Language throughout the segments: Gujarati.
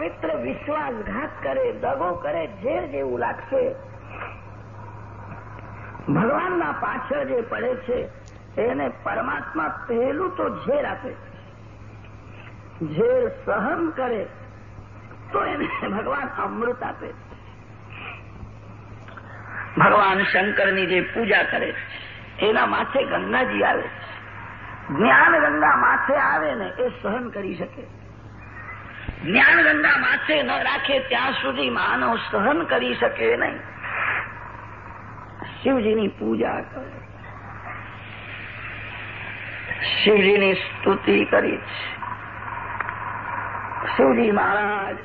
મિત્ર વિશ્વાસઘાત કરે, દગો કરે, ઝેર જેવું લાગશે. ભગવાનના પાછળ જે પડે છે, એને પરમાત્મા પહેલું તો ઝેર આપે. ઝેર સહન કરે, તો એને ભગવાન અમૃત આપે. ભગવાન શંકરની જે પૂજા કરે, એના માથે ગંગાજી આવે. જ્ઞાન ગંગા માથે આવે ને, એ સહન કરી શકે. જ્ઞાન ગંગા માથે ન રાખે ત્યાં સુધી માનવ સહન કરી શકે નહીં. શિવજીની પૂજા કરે. શિવજીની સ્તુતિ કરી છે. શિવજી મહારાજ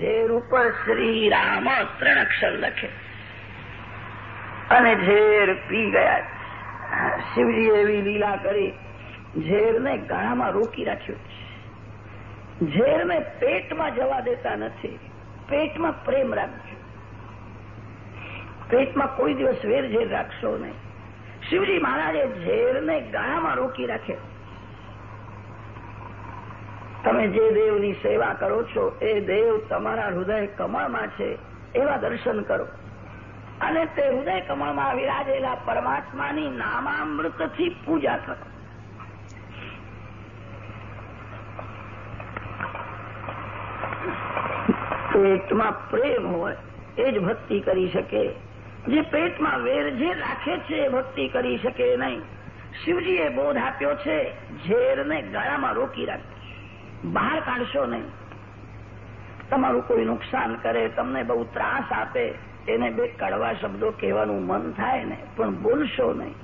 ઝેર ઉપર શ્રી રામ ત્રણ અક્ષર લખે. અને ઝેર પી ગયા શિવજી એવી લીલા કરી ઝેરને ગળામાં રોકી રાખ્યું ઝેરને પેટમાં જવા દેતા નથી. પેટમાં પ્રેમ રાખજો. પેટમાં કોઈ દિવસ વેર ઝેર રાખશો નહીં. શિવજી મહારાજે ઝેરને ગાળામાં રોકી રાખે. તમે જે દેવની સેવા કરો છો, એ દેવ તમારા હૃદય કમળમાં છે, એવા દર્શન કરો. અને તે હૃદય કમળમાં વિરાજેલા પરમાત્માની નામામૃતથી પૂજા કરો. પેટમાં પ્રેમ હોય, એ જ ભક્તિ કરી શકે. જે પેટમાં વેર જે રાખે છે, એ ભક્તિ કરી શકે નહીં. શિવજીએ બોધ આપ્યો છે, ઝેરને ગળામાં રોકી રાખે બહાર કાઢશો નહીં. તમારું કોઈ નુકસાન કરે, તમને બહુ ત્રાસ આપે એને બે કડવા શબ્દો કહેવાનું મન થાય ને, પણ બોલશો નહીં.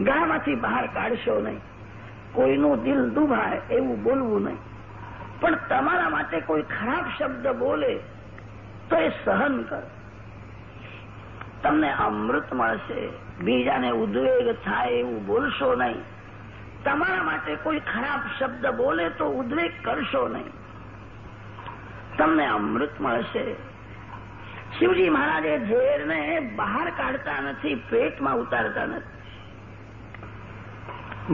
ગળામાંથી બહાર કાઢશો નહીં. કોઈનું દિલ દુભાય એવું બોલવું નહીં. પણ તમારા માટે કોઈ ખરાબ શબ્દ બોલે તો એ સહન કર. તમને અમૃત મળશે, બીજાને ઉદ્વેગ થાય એવું બોલશો નહીં. તમારા માટે કોઈ ખરાબ શબ્દ બોલે તો ઉદ્વેગ કરશો નહીં. તમને અમૃત મળશે. શિવજી મહારાજે ઝેરને બહાર કાઢતા નથી, પેટમાં ઉતારતા નથી.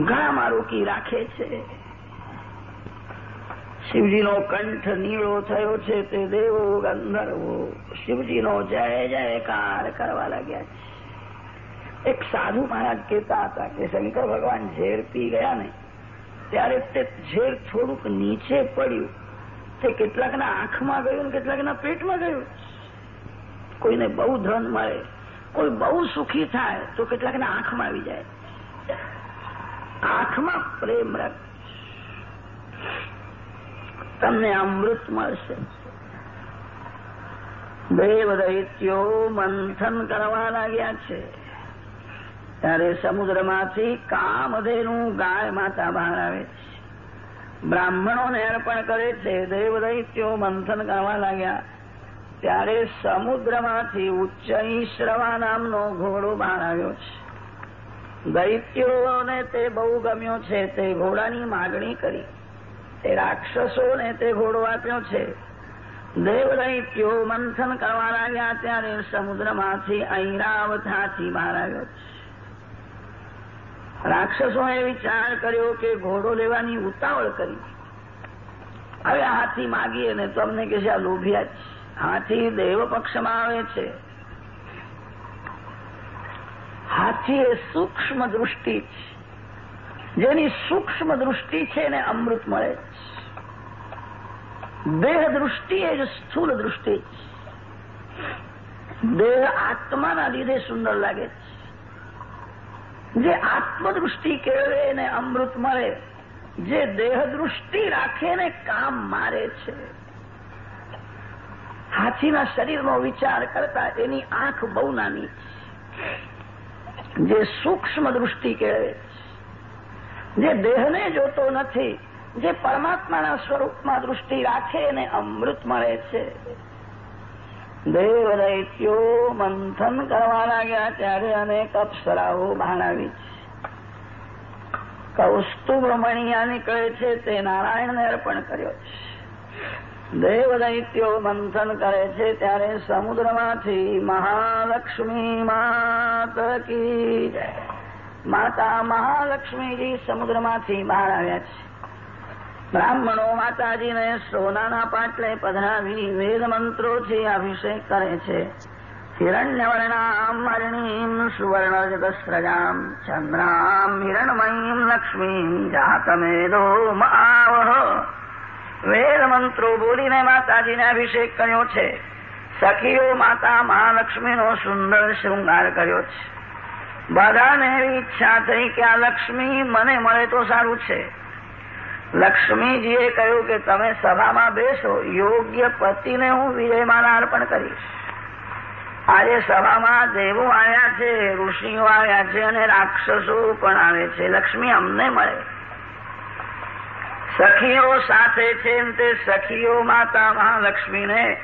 ગળામાં રોકી રાખે છે. શિવજીનો કંઠ નીળો થયો છે તે દેવો ગંધર્વો શિવજીનો જય જયકાર કરવા લાગ્યા છે. એક સાધુ મહારાજ કહેતા હતા કે શંકર ભગવાન ઝેર પી ગયા ને, ત્યારે તે ઝેર થોડુંક નીચે પડ્યું. તે કેટલાકના આંખમાં ગયું ને કેટલાકના પેટમાં ગયું. કોઈને બહુ ધન મળે, કોઈ બહુ સુખી થાય, તો કેટલાકના આંખમાં આવી જાય. આંખમાં પ્રેમ રાખ. તમને અમૃત મળશે. દેવ દૈત્યો મંથન કરવા લાગ્યા છે. ત્યારે સમુદ્રમાંથી કામધેનું ગાય માતા બહાર આવે છે. બ્રાહ્મણોને અર્પણ કરે છે. દેવ દૈત્યો મંથન કરવા લાગ્યા. ત્યારે સમુદ્રમાંથી ઉચ્ચ શ્રવા નામનો ઘોડો બહાર આવ્યો છે. દૈત્યોને તે બહુ ગમ્યો છે. તે ઘોડાની માગણી કરી. તે રાક્ષસોને તે ઘોડો આપ્યો છે. દેવ દૈત્યો મંથન કરવા લાગ્યા ત્યારે સમુદ્રમાંથી ઐરાવત બહાર આવ્યો છે. રાક્ષસોએ વિચાર કર્યો કે ઘોડો લેવાની ઉતાવળ કરી. હવે હાથી માગીએ ને તો અમને કે છે આ લોભિયા જ હાથી દેવ પક્ષમાં આવે છે. હાથી એ સૂક્ષ્મ દૃષ્ટિ છે જેની સૂક્ષ્મ દૃષ્ટિ છે એને અમૃત મળે દેહ દૃષ્ટિ એ જ સ્થૂલ દૃષ્ટિ. દેહ આત્માના લીધે સુંદર લાગે જે. આત્મદૃષ્ટિ કેળવે એને અમૃત મળે, જે દેહ દૃષ્ટિ રાખે ને કામ મારે છે. હાથીના શરીરનો વિચાર કરતા એની આંખ બહુ નાની જે સૂક્ષ્મ દૃષ્ટિ કેળવે જે દેહને જોતો નથી, જે પરમાત્માના સ્વરૂપમાં દૃષ્ટિ રાખે એને અમૃત મળે છે. દેવ દૈત્યો મંથન કરવા લાગ્યા ત્યારે અનેક અપ્સરાઓ ભાણાવી છે. કૌસ્તુભમણિયા નીકળે છે, તે નારાયણને અર્પણ કર્યો છે. દેવ દૈત્યો મંથન કરે છે ત્યારે સમુદ્રમાંથી મહાલક્ષ્મી માત કી જય. માતા મહાલક્ષ્મીજી સમુદ્રમાંથી બહાર આવ્યા છે. બ્રાહ્મણો માતાજીને સોનાના પાટલે પધરાવી વેદ મંત્રોથી અભિષેક કરે છે. હિરણ્યવર્ણામ હરિણીમ સુવર્ણજગસ્રજામ ચંદ્રામ, હિરણમયીમ, લક્ષ્મીમ જાતમેદો માવહ વેદ મંત્રો બોલીને માતાજીને અભિષેક કર્યો છે. સખીઓ માતા મહાલક્ષ્મીનો સુંદર શૃંગાર કર્યો છે. બધાને એવી ઈચ્છા થઈ કે આ લક્ષ્મી મને મળે તો સારું છે. લક્ષ્મીજીએ કહ્યું કે તમે સભામાં બેસો, યોગ્ય પતિને હું વિજયમાલા અર્પણ કરીશ. આજે સભામાં દેવો આવ્યા છે, ઋષિઓ આવ્યા છે અને રાક્ષસો પણ આવે છે. લક્ષ્મી અમને મળે. સખીઓ સાથે છે તે સખીઓ માતા મહાલક્ષ્મીને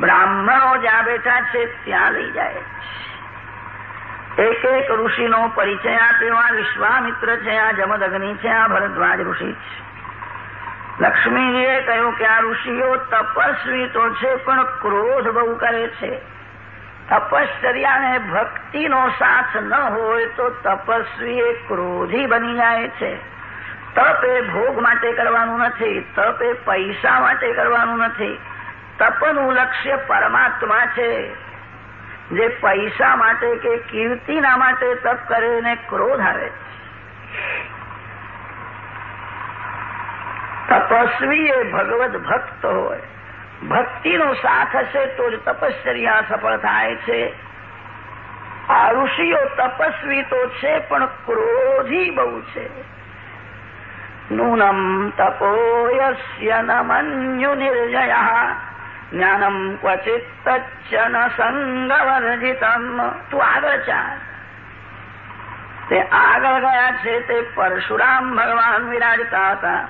બ્રાહ્મણો જ્યાં બેઠા છે ત્યાં લઈ જાય એક એક ઋષિનો પરિચય આપ્યો આ વિશ્વામિત્ર છે, આ જમદગ્નિ છે, આ ભરદ્વાજ ઋષિ છે. લક્ષ્મીજીએ કહ્યું કે આ ઋષિઓ તપસ્વી તો છે, પણ ક્રોધ બહુ કરે છે. તપશ્ચર્યાને ભક્તિનો સાથ ન હોય તો તપસ્વી એ ક્રોધી બની જાય છે. તપ એ ભોગ માટે કરવાનું નથી, તપ એ પૈસા માટે કરવાનું નથી. તપનું લક્ષ્ય પરમાત્મા છે. જે પૈસા માટે કે કીર્તિના માટે તપ કરે ક્રોધ આવે તપસ્વી એ ભગવત ભક્ત હોય. ભક્તિનો સાથ હશે તો જ તપશ્ચર્યા સફળ થાય છે. આ ઋષિઓ તપસ્વી તો છે, પણ ક્રોધી બહુ છે. નૂનમ તપોયસ્ય નમન્યુ મન્યુ નિર્જયા. જ્ઞાનમ ક્વચિત સંગવર્જિતમ તું આગળ ચાલ તે આગળ ગયા છે તે પરશુરામ ભગવાન વિરાજતા હતા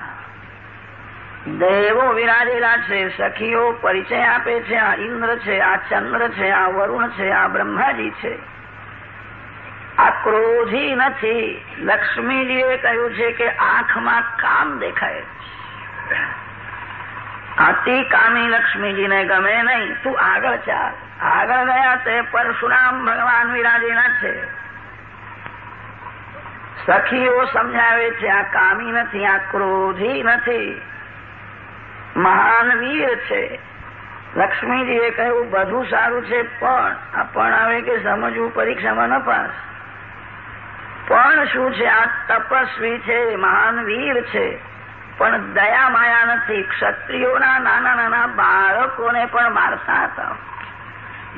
દેવો વિરાજેલા છે સખીઓ પરિચય આપે છે આ ઇન્દ્ર છે આ ચંદ્ર છે આ વરુણ છે આ બ્રહ્માજી છે આ ક્રોધી નથી લક્ષ્મીજીએ કહ્યું છે કે આંખમાં કામ દેખાય અતિ કામી લક્ષ્મીજીને ગમે નહીં. તું આગળ ચાલ આગળ ગયા તે પરશુરામ ભગવાન વિરાજીના છે. સખીઓ સમજાવે છે, આ કામી નથી, આ ક્રોધી નથી. મહાન વીર છે. લક્ષ્મીજીએ કહ્યું, બધું સારું છે, પણ આ પણ આવે કે સમજવું, પરીક્ષામાં ન પાસ. પણ શું છે? આ તપસ્વી છે, મહાન વીર છે. પણ દયા માયા નથી. ક્ષત્રિયોના નાના નાના બાળકોને પણ મારતા હતા.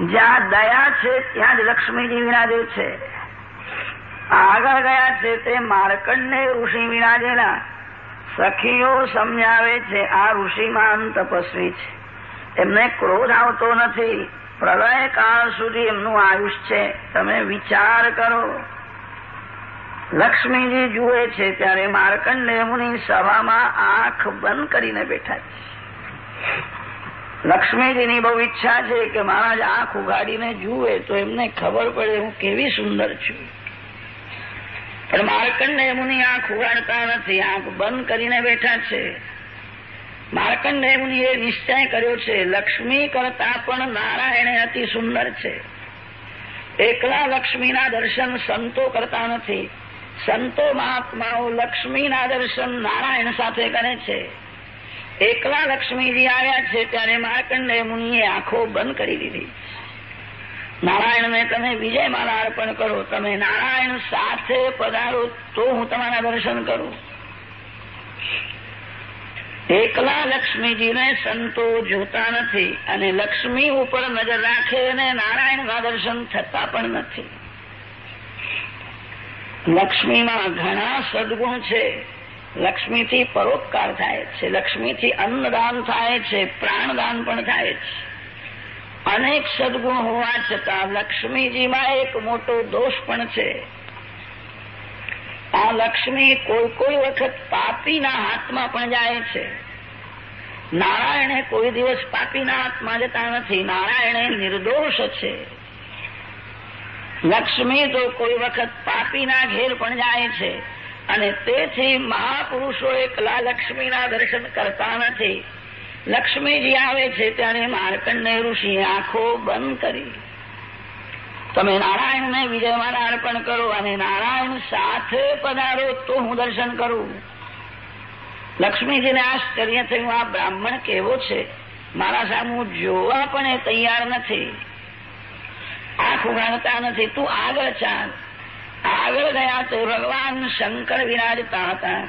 જ્યાં દયા છે, ત્યાં જ લક્ષ્મીજી વિરાજે છે. આગળ ગયા છે તે માર્કંડે ઋષિ વિરાજેલા. સખીઓ સમજાવે છે, આ ઋષિમાન તપસ્વી છે. એમને ક્રોધ આવતો નથી. પ્રલય કાળ સુધી એમનું આયુષ છે. તમે વિચાર કરો. લક્ષ્મીજી જુએ છે ત્યારે માર્કંડે મુનિ સભામાં આંખ બંધ કરીને બેઠા છે. લક્ષ્મીજીની બહુ ઈચ્છા છે કે મહારાજ આંખ ઉગાડીને જુએ તો એમને ખબર પડે હું કેવી સુંદર છું. પણ માર્કંડે મુનિ આંખ ઉગાડતા નથી, આંખ બંધ કરીને બેઠા છે. માર્કંડે મુનિએ નિશ્ચય કર્યો છે, લક્ષ્મી કરતા પણ નારાયણે અતિ સુંદર છે. એકલા લક્ષ્મીના દર્શન સંતો કરતા નથી. સંતો મહાત્માઓ લક્ષ્મીના દર્શન નારાયણ સાથે કરે છે. એકલા લક્ષ્મીજી આવ્યા છે ત્યારે માર્કંડે મુનિએ આંખો બંધ કરી દીધી. નારાયણને તમે વિજય માલા અર્પણ કરો, તમે નારાયણ સાથે પધારો તો હું તમારા દર્શન કરું. એકલા લક્ષ્મીજીને સંતો જોતા નથી અને લક્ષ્મી ઉપર નજર રાખે અને નારાયણના દર્શન થતા પણ નથી. લક્ષ્મીમાં ઘણા સદગુણ છે. લક્ષ્મીથી પરોપકાર થાય છે. લક્ષ્મીથી અન્નદાન થાય છે. પ્રાણદાન પણ થાય છે. અનેક સદગુણ હોવા છતાં લક્ષ્મીજીમાં એક મોટો દોષ પણ છે. આ લક્ષ્મી કોઈ કોઈ વખત પાપીના હાથમાં પણ જાય છે. નારાયણે કોઈ દિવસ પાપીના હાથમાં જતા નથી. નારાયણે નિર્દોષ છે. લક્ષ્મી તો કોઈ વખત પાપીના ઘેર પણ જાય છે. અને તેથી મહાપુરુષો એકલા લક્ષ્મીના દર્શન કરતા નથી. લક્ષ્મીજી આવે છે ત્યારે માર્કંડે ઋષિ આંખો બંધ કરી. તમે નારાયણને વિજયમાલા અર્પણ કરો અને નારાયણ સાથે પધારો તો હું દર્શન કરું. લક્ષ્મીજીને આશ્ચર્ય થયું, આ બ્રાહ્મણ કેવો છે? મારા સામું જોવા પણ એ તૈયાર નથી. આંખ ઉગાડતા નથી, તું આગળ ચાલ. આગળ ગયા તો ભગવાન શંકર વિરાજતા હતા.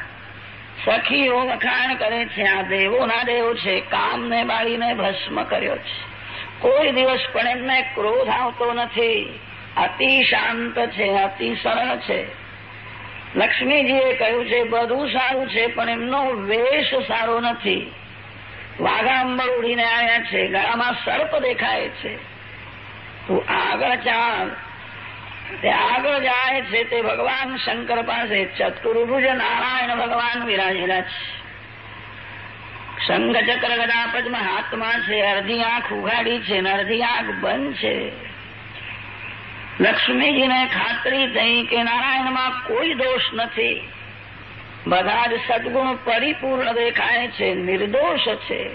સખીઓ વખાણ કરે છે, આ દેવોના દેવ છે, કામને બાળીને ભસ્મ કર્યો છે. કોઈ દિવસ પણ એમને ક્રોધ આવતો નથી. અતિ શાંત છે, અતિ સરળ છે. લક્ષ્મીજીએ કહ્યું છે, બધું સારું છે, પણ એમનો વેશ સારો નથી. વાઘા અંબર ઉડીને આવ્યા છે, ગળામાં સર્પ દેખાય છે. તું આગળ ચાલ. તે આગળ જાય છે તે ભગવાન શંકર પાસે ચતુર્ભુજ નારાયણ ભગવાન વિરાજેલા છે. સંઘ ચક્ર ગદા હાથમાં છે, અડધી આંખ ઉઘાડી છે ને અડધી આંખ બંધ છે. લક્ષ્મીજીને ખાતરી થઈ કે નારાયણમાં કોઈ દોષ નથી. બધા જ સદગુણ પરિપૂર્ણ દેખાય છે, નિર્દોષ છે.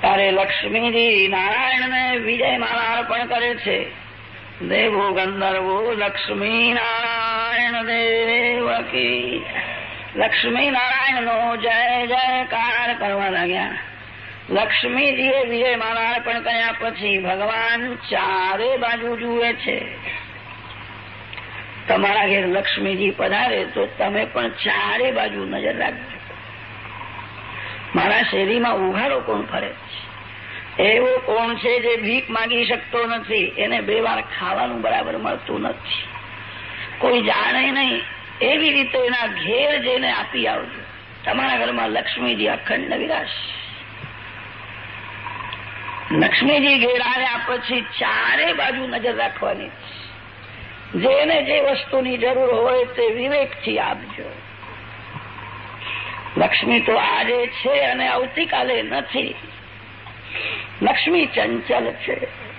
ત્યારે લક્ષ્મીજી નારાયણને વિજય માલા અર્પણ કરે છે. દેવો ગંધર્વો, લક્ષ્મી નારાયણ દેવકી. લક્ષ્મી નારાયણનો જય જયકાર કરવા લાગ્યા. લક્ષ્મીજીએ વિજય માલા અર્પણ કર્યા પછી ભગવાન ચારે બાજુ જુએ છે. તમારા ઘેર લક્ષ્મીજી પધારે તો તમે પણ ચારે બાજુ નજર રાખજો. મારા શેરીમાં ઉઘાડો કોણ ફરે? એવો કોણ છે જે ભીખ માંગી શકતો નથી? એને બે વાર ખાવાનું બરાબર મળતું નથી. કોઈ જાણે નહીં, એવી રીતે એના ઘેર જઈને આપી આવજો. તમારા ઘરમાં લક્ષ્મીજી અખંડ વિરાશ લક્ષ્મીજી ઘેર આવ્યા પછી ચારે બાજુ નજર રાખવાની. જેને જે વસ્તુની જરૂર હોય તે વિવેકથી આપજો. લક્ષ્મી તો આજે છે અને આવતીકાલે નથી. લક્ષ્મી ચંચલ છે.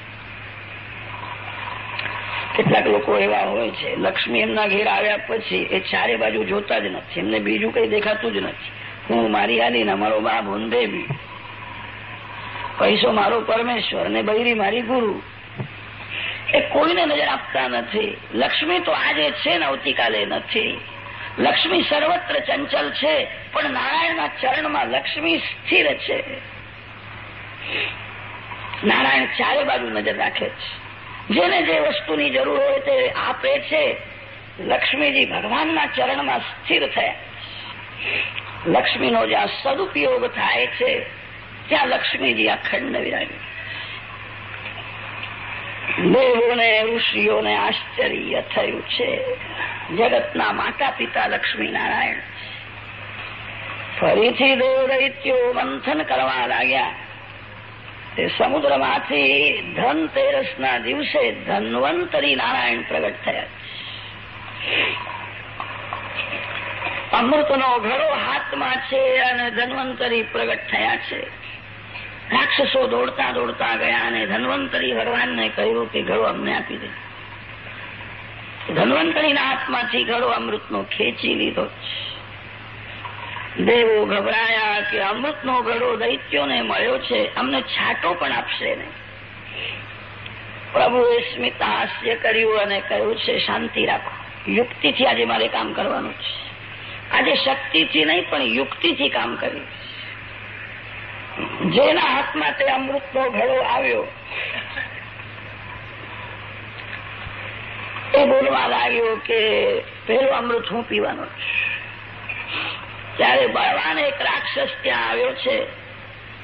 કેટલાક લોકો એવા હોય છે, લક્ષ્મી એમના ઘેર આવ્યા પછી એ ચારે બાજુ જોતા જ નથી, એમને બીજું કઈ દેખાતું જ નથી. હું મારી આલીને મારો બા બી. પૈસો મારો પરમેશ્વર ને બૈરી મારી ગુરુ. એ કોઈને નજર આપતા નથી. લક્ષ્મી તો આજે છે ને આવતીકાલે નથી. લક્ષ્મી સર્વત્ર ચંચલ છે, પણ નારાયણના ચરણમાં લક્ષ્મી સ્થિર છે. નારાયણ ચારે બાજુ નજર રાખે છે. જેને જે વસ્તુની જરૂર હોય તે આપે છે. લક્ષ્મીજી ભગવાનના ચરણમાં સ્થિર થયા. લક્ષ્મીનો જ્યાં સદુપયોગ થાય છે, ત્યાં લક્ષ્મીજી અખંડ વિરાજ દેવોને ઋષિઓને આશ્ચર્ય થયું છે. જગતના માતા પિતા લક્ષ્મી નારાયણ ફરીથી દેવ દૈત્યો મંથન કરવા લાગ્યા. તે સમુદ્રમાંથી ધનતેરસના દિવસે ધન્વંતરી નારાયણ પ્રગટ થયા. અમૃતનો ઘડો હાથમાં છે અને ધન્વંતરી પ્રગટ થયા છે. રાક્ષસો દોડતા દોડતા ગયા અને ધન્વંતરી ભગવાનને કહ્યું કે ઘડો અમને આપી દે. ધન્વંતરીના હાથમાંથી ઘડો અમૃતનો ખેંચી લીધો દેવો ગભરાયા કે અમૃતનો ઘડો દૈત્યોને મળ્યો છે, અમને છાટો પણ આપશે ને પ્રભુએ સ્મિત હાસ્ય કર્યું અને કહ્યું છે, શાંતિ રાખો. યુક્તિથી આજે મારે કામ કરવાનું છે. આજે શક્તિથી નહીં, પણ યુક્તિથી કામ કર્યું જેના હાથમાં તે અમૃતનો ઘડો આવ્યો, એ બોલવા લાગ્યો કે પેલું અમૃત હું પીવાનો ત્યારે બળવાન એક રાક્ષસ ત્યાં આવ્યો છે.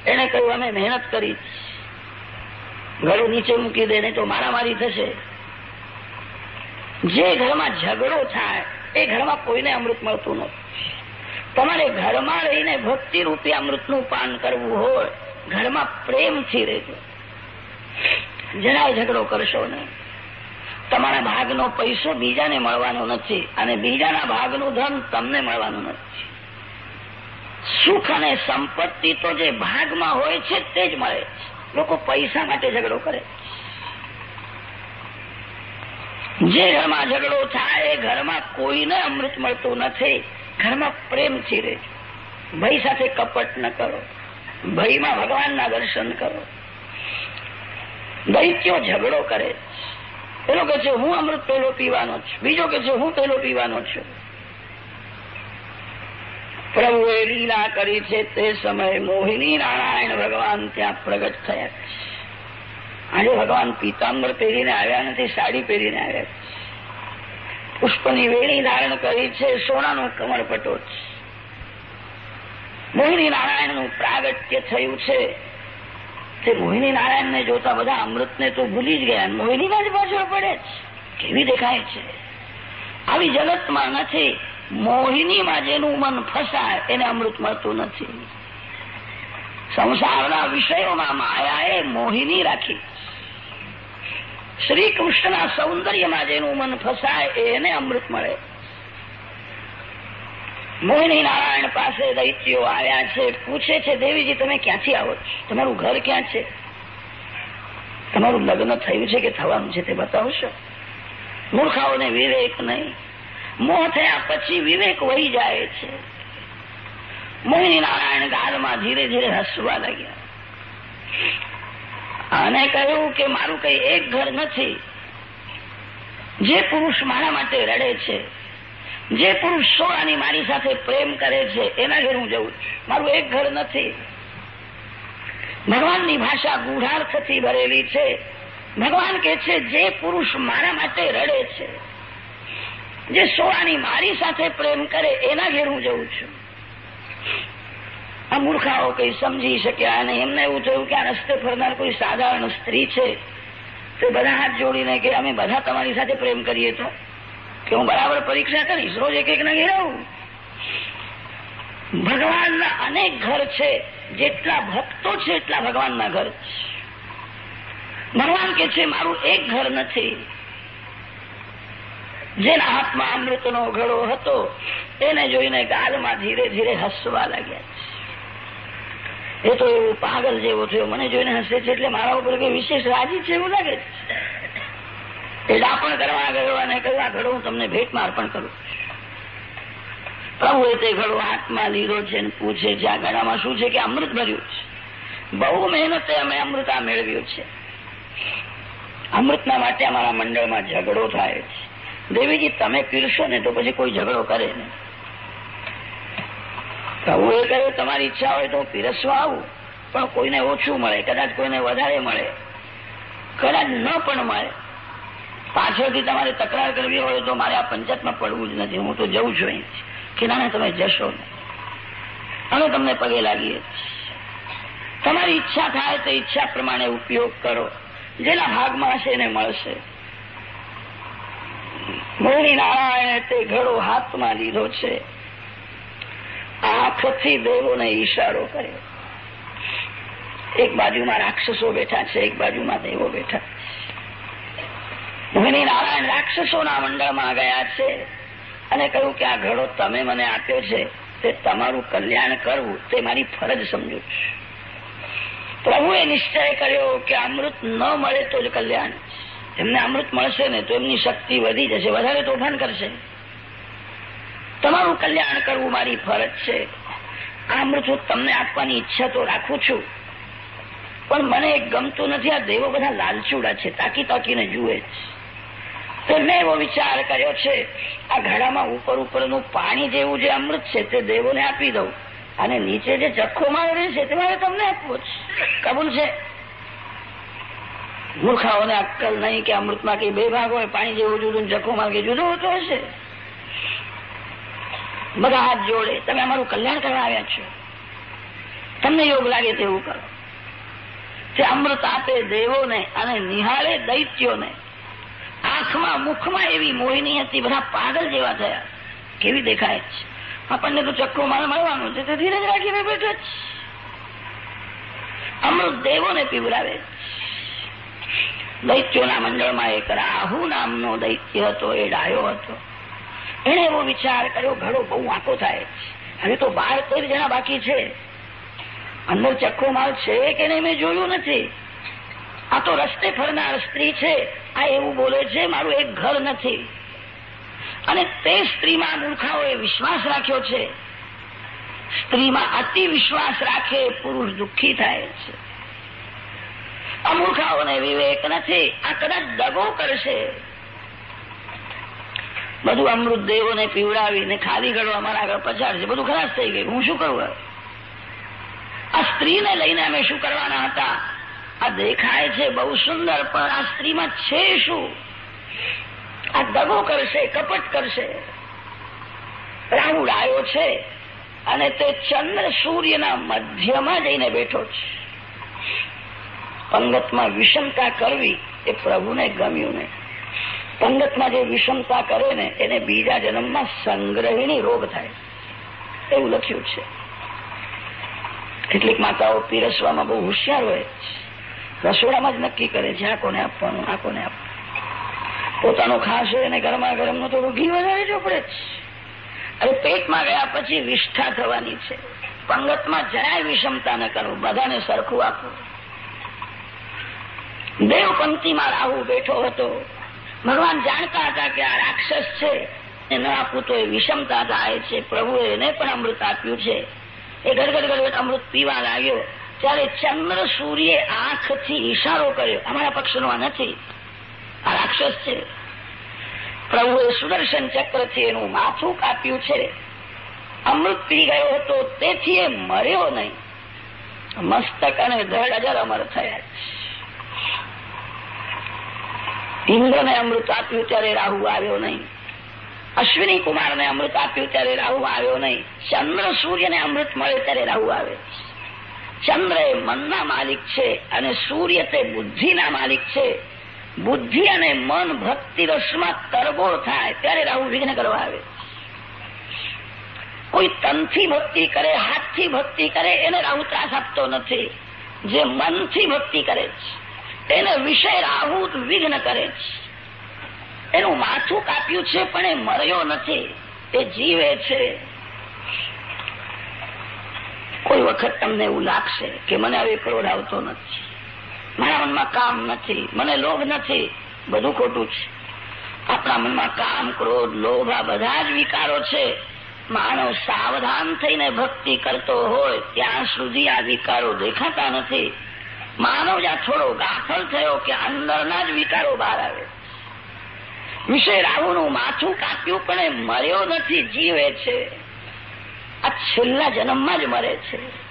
એને કહ્યું, અમે મહેનત કરી ઘડો નીચે મૂકી દે, નહીં તો મારામારી થશે. જે ઘરમાં ઝઘડો થાય, એ ઘરમાં કોઈને અમૃત મળતું નથી. તમારે ઘરમાં રહીને ભક્તિ રૂપી અમૃતનું પાન કરવું હોય, ઘરમાં પ્રેમથી રહેજો. જરાય ઝઘડો કરશો નહીં. તમારા ભાગનો પૈસો બીજાને મળવાનો નથી અને બીજાના ભાગનું ધન તમને મળવાનું નથી. સુખ અને સંપત્તિ તો જે ભાગમાં હોય છે તે જ મળે લોકો પૈસા માટે ઝઘડો કરે જે ઘરમાં ઝઘડો થાય એ ઘરમાં કોઈને અમૃત મળતું નથી. ઘરમાં પ્રેમથી રહેજો. ભય સાથે કપટ ન કરો. ભયમાં ભગવાનના દર્શન કરો. દૈત્યો ઝઘડો કરે? પેલો કે છે, હું અમૃત પેલો પીવાનો છું. બીજો કે છે, હું પેલો પીવાનો છું. પ્રભુએ લીલા કરી છે તે સમયે મોહિની નારાયણ ભગવાન ત્યાં પ્રગટ થયા. આજે ભગવાન પીતાંબર પહેરીને આવ્યા નથી, સાડી પહેરીને આવ્યા. પુષ્પની વેણી ધારણ કરી છે, સોનાનું કમળપટો છે. મોહિની નારાયણનું પ્રાગટ્ય થયું છે. તે મોહિની નારાયણને જોતા બધા અમૃતને તો ભૂલી જ ગયા મોહિનીના જ પાછળ પડે છે. કેવી દેખાય છે? આવી જગતમાં નથી. મોહિનીમાં જેનું મન ફસાય, એને અમૃત મળતું નથી. સંસારના વિષયોમાં માયાએ મોહિની રાખી. શ્રી કૃષ્ણના સૌંદર્યમાં જેનું મન ફસાય એને અમૃત મળે. મોહિની નારાયણ પાસે દૈત્યો આવ્યા છે, પૂછે છે, દેવીજી, તમે ક્યાંથી આવો તમારું ઘર ક્યાં છે? તમારું લગ્ન થયું છે કે થવાનું છે તે બતાવશો? મૂર્ખાઓને વિવેક નહીં. મોહ થયા પછી વિવેક વહી જાય છે. મોહિની નારાયણ ગાલમાં ધીરે ધીરે હસવા લાગ્યા. અને કહ્યું કે મારું કઈ એક ઘર નથી. જે પુરુષ મારા માટે રડે છે, જે પુરુષ સોળાની મારી સાથે પ્રેમ કરે છે, એના ઘેર હું જઉં મારું એક ઘર નથી. ભગવાનની ભાષા ગૂઢાર્થથી ભરેલી છે. ભગવાન કે છે, જે પુરુષ મારા માટે રડે છે, જે સોળાની મારી સાથે પ્રેમ કરે, એના ઘેર હું જઉં છું. આ મૂર્ખાઓ કઈ સમજી શક્યા અને એમને એવું થયું કે આ રસ્તે ફરનાર કોઈ સાધારણ સ્ત્રી છે. તે બધા હાથ જોડીને કે અમે બધા તમારી સાથે પ્રેમ કરીએ તો? કે હું બરાબર પરીક્ષા કરીશ, રોજ એક એક ના ઘેરાવું? ભગવાનના અનેક ઘર છે, જેટલા ભક્તો છે એટલા ભગવાનના ઘર. ભગવાન કે છે, મારું એક ઘર નથી. જેના હાથમાં અમૃતનો ઘડો હતો, એને જોઈને ગાલમાં ધીરે ધીરે હસવા લાગ્યા એ તો પાગલ જેવો થયો. મને જોઈને હસે છે એટલે મારા ઉપર કઈ વિશેષ રાજી છે એવું લાગે એ ડાપણ કરવા ગયો અને કહ્યું, આ ઘડો હું તમને ભેટમાં અર્પણ કરું. પ્રભુએ તે ઘડો હાથમાં લીધો છે ને પૂછે છે, આ ઘડામાં શું છે કે અમૃત ભર્યું છે? બહુ મહેનતે અમે અમૃત આ મેળવ્યું છે. અમૃતના માટે અમારા મંડળમાં ઝઘડો થાય છે. દેવીજી, તમે પીરશો ને તો પછી કોઈ ઝઘડો કરે નહીં. પ્રભુએ કહ્યું, તમારી ઈચ્છા હોય તો પીરસવા આવું. પણ કોઈને ઓછું મળે, કદાચ કોઈને વધારે મળે. કદાચ ન પણ મળે. પાછળથી તમારે તકરાર કરવી હોય તો મારે આ પંચાયતમાં પડવું જ નથી. હું તો જઉં છું અહીં કે ના તમે જશો અમે તમને પગે લાગીએ તમારી ઈચ્છા થાય તો ઈચ્છા પ્રમાણે ઉપયોગ કરો. જેના ભાગમાં હશે એને મળશે. મોહની નારાયણે તે ઘડો હાથમાં લીધો છે. આંખથી દેવોને ઈશારો કર્યો એક બાજુમાં રાક્ષસો બેઠા છે, એક બાજુમાં દેવો બેઠા. નારાયણ રાક્ષસોના મંડળમાં ગયા છે અને કહ્યું કે આ ઘડો તમે મને આપ્યો છે, તે તમારું કલ્યાણ કરવું, તે મારી ફરજ સમજુ પ્રભુએ નિશ્ચય કર્યો કે અમૃત ન મળે તો જ કલ્યાણ. એમને અમૃત મળશે ને તો એમની શક્તિ વધી જશે, વધારે તોફાન કરશે. તમારું કલ્યાણ કરવું મારી ફરજ છે. આ અમૃત હું તમને આપવાની ઈચ્છા તો રાખું છું. પણ મને ગમતું નથી, આ દેવો બધા લાલચુડા છે તાકી તાકીને જુએ તો મેં એવો વિચાર કર્યો છે, આ ઘડામાં ઉપર ઉપરનું પાણી જેવું જે અમૃત છે, તે દેવોને આપી દઉં. અને નીચે જે ચખ્ખો મારે છે તે મારે તમને આપવો છે કબૂલ છે? મૂર્ખાઓને અક્કલ નહીં કે અમૃતમાં કઈ બે ભાગ હોય, પાણી જેવું જુદું ચખ્ખો માર્ગે જુદો હોતો હશે. બધા હાથ જોડે, તમે અમારું કલ્યાણ કરવા આવ્યા છો. તમને યોગ લાગે તેવું કરો. તે અમૃત આપે દેવોને અને નિહાળે દૈત્યોને, આંખમાં, મુખમાં એવી મોહિની હતી, બધા પાગલ જેવા થયા. કેવી દેખાય છે? આપણને તો ચક્કો મારે મળવાનું છે, તે ધીરજ રાખીને બેઠો જ અમૃત દેવોને પીવડાવે દૈત્યોના મંડળમાં એક રાહુ નામનો દૈત્ય હતો, એ ડાયો હતો. એને એવો વિચાર કર્યો ઘડો બહુ વાંકો થાય. હવે તો બાર તેર જણા બાકી છે. અંદર ચક્કો માલ છે કે નહીં મેં જોયું નથી. આ તો રસ્તે ફરનાર સ્ત્રી છે. આ એવું બોલે છે, મારું એક ઘર નથી. અને તે સ્ત્રીમાં મૂર્ખાઓએ વિશ્વાસ રાખ્યો છે. સ્ત્રીમાં અતિ વિશ્વાસ રાખે પુરુષ દુઃખી થાય છે. અમૂર્ખાઓને વિવેક નથી. આ કદાચ દગો કરશે. બધું અમૃત દેવોને પીવડાવીને ખાલી ગળો મારા આગળ પછાડશે. બધું ખરાબ થઈ ગયું. હું શું કરું આ સ્ત્રીને લઈને અમે શું કરવાના હતા? આ દેખાય છે બહુ સુંદર, પણ આ સ્ત્રીમાં છે શું? આ દગો કરશે, કપટ કરશે. રાહુલ આવ્યો છે અને તે ચંદ્ર સૂર્યના મધ્યમાં જઈને બેઠો છે. પંગતમાં વિષમતા કરવી એ પ્રભુને ગમ્યું નહીં. પંગતમાં જે વિષમતા કરે ને, એને બીજા જન્મમાં સંગ્રહીની રોગ થાય. એવું લખ્યું છે. કેટલીક માતાઓ પીરસવામાં બહુ હોશિયાર હોય રસોડામાં જ નક્કી કરે છે, આ કોને આપવાનું, આ કોને આપવાનું. પોતાનું ખાસ હોય અને ગરમા ગરમનું થોડું ઘી વધારે ચોપડે જ. હવે પેટમાં ગયા પછી વિષ્ઠા થવાની છે. પંગતમાં જરાય વિષમતા ન કરવું બધાને સરખું આપવું દેવ પંક્તિમાં રાહુ બેઠો હતો. ભગવાન જાણતા હતા કે આ રાક્ષસ છે. એ ન આપવું તો એ વિષમતા થાય છે. પ્રભુએ એને પણ અમૃત આપ્યું છે. એ ગડગડ ગડગડ અમૃત પીવા લાગ્યો. ત્યારે ચંદ્ર સૂર્ય આંખથી ઈશારો કર્યો. અમારા પક્ષનો નથી. આ રાક્ષસ છે. પ્રભુએ સુદર્શન ચક્રથી એનું માથું કાપ્યું છે. અમૃત પી ગયો હતો. તેથી એ મર્યો નહીં. મસ્તક અને ધડ અજર અમર થયા ઇન્દ્રને અમૃત આપ્યું ત્યારે રાહુ આવ્યો નહીં. અશ્વિની કુમારને અમૃત આપ્યું ત્યારે રાહુ આવ્યો નહીં. ચંદ્ર સૂર્યને અમૃત મળે ત્યારે રાહુ આવે. ચંદ્ર એ મનના માલિક છે અને સૂર્ય તે બુદ્ધિના માલિક છે. બુદ્ધિ અને મન ભક્તિ રસમાં તરબોળ થાય ત્યારે રાહુ વિઘ્ન કરવા આવે. કોઈ તનથી ભક્તિ કરે, હાથથી ભક્તિ કરે, એને રાહુ ત્રાસ આપતો નથી. જે મનથી ભક્તિ કરે છે. એને વિષય રાહુત વિઘ્ન કરે છે. એનું માથું કાપ્યું છે, પણ એ મર્યો નથી. એ જીવે છે. કોઈ વખત તમને એવું લાગશે કે મને હવે ક્રોધ આવતો નથી. મારા મનમાં કામ નથી. મને લોભ નથી. બધું ખોટું છે. આપણા મનમાં કામ, ક્રોધ, લોભ, આ બધા જ વિકારો છે. માનવ સાવધાન થઈને ભક્તિ કરતો હોય, ત્યાં સુધી આ વિકારો દેખાતા નથી. માનવ જ્યાં થોડો ગાફલ થયો કે અંદરના જ વિકારો બહાર આવે. વિષય રાહુનું માથું કાપ્યું, પણ એ મર્યો નથી, જીવે છે. આ છેલ્લા જન્મમાં જ મરે છે.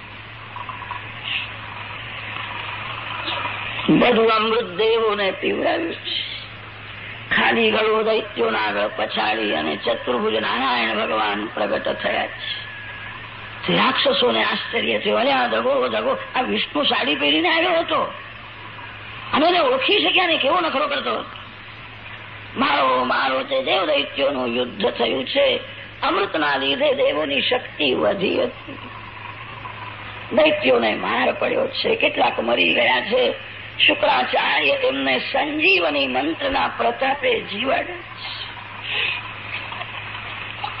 બધું અમૃત દેવોને પીવડાવ્યું છે. ખાલી ગળો દૈત્યોના આગળ પછાડી અને ચતુર્ભુજ નારાયણ ભગવાન પ્રગટ થયા છે. રાક્ષસોને આશ્ચર્ય થયું અરે આ દગો દગો આ વિષ્ણુ સાડી પહેરીને આવ્યો હતો. અમે ઓળખી શક્યા ને કેવો નખરો કરતો મારો મારો તે દેવ દૈત્યોનું યુદ્ધ થયું છે. અમૃતના લીધે દેવોની શક્તિ વધી હતી. દૈત્યોને માર પડ્યો છે. કેટલાક મરી ગયા છે. શુક્રાચાર્ય તેમને સંજીવની મંત્રના પ્રતાપે જીવન